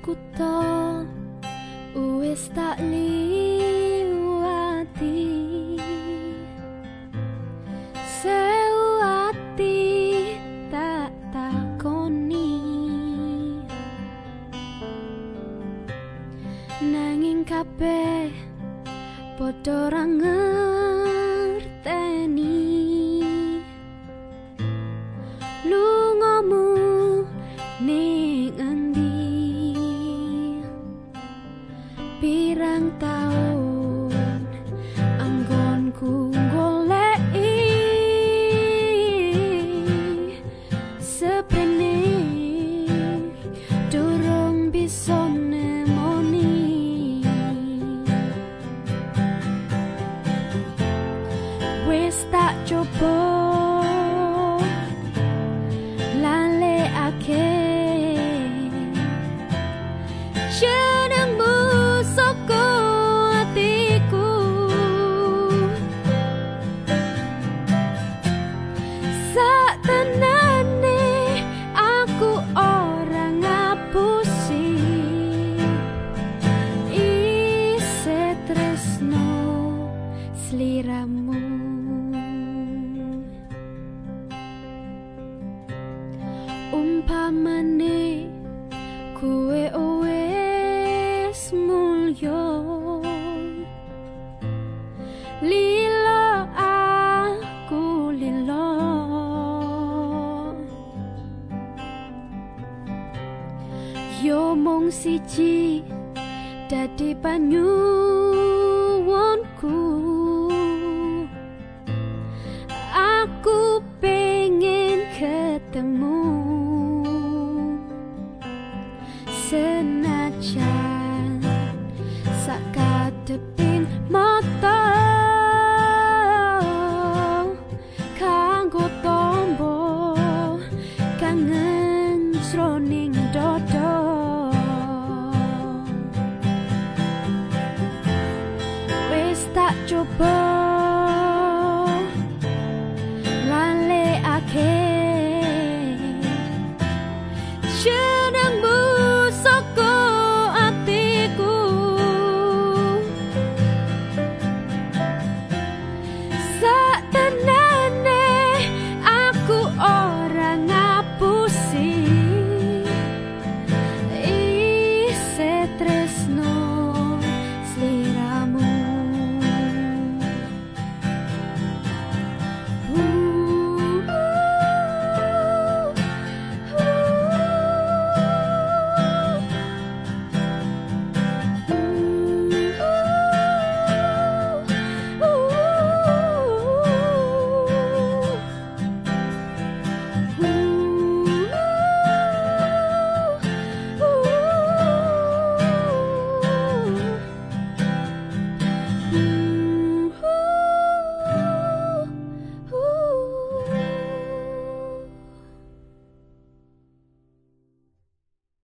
kutho wis tak liwati. Sewati tak takoni. Nanging kabeh padha ra tahun anggon ku golei seprene bisa tak coba. Sliramu umpamane kuwe wes mulya. Lilo aku lilo yo mung siji dadi panyuwunku senajan sakadepin mata kanggo tombo kangen sroning dodo wis tak coba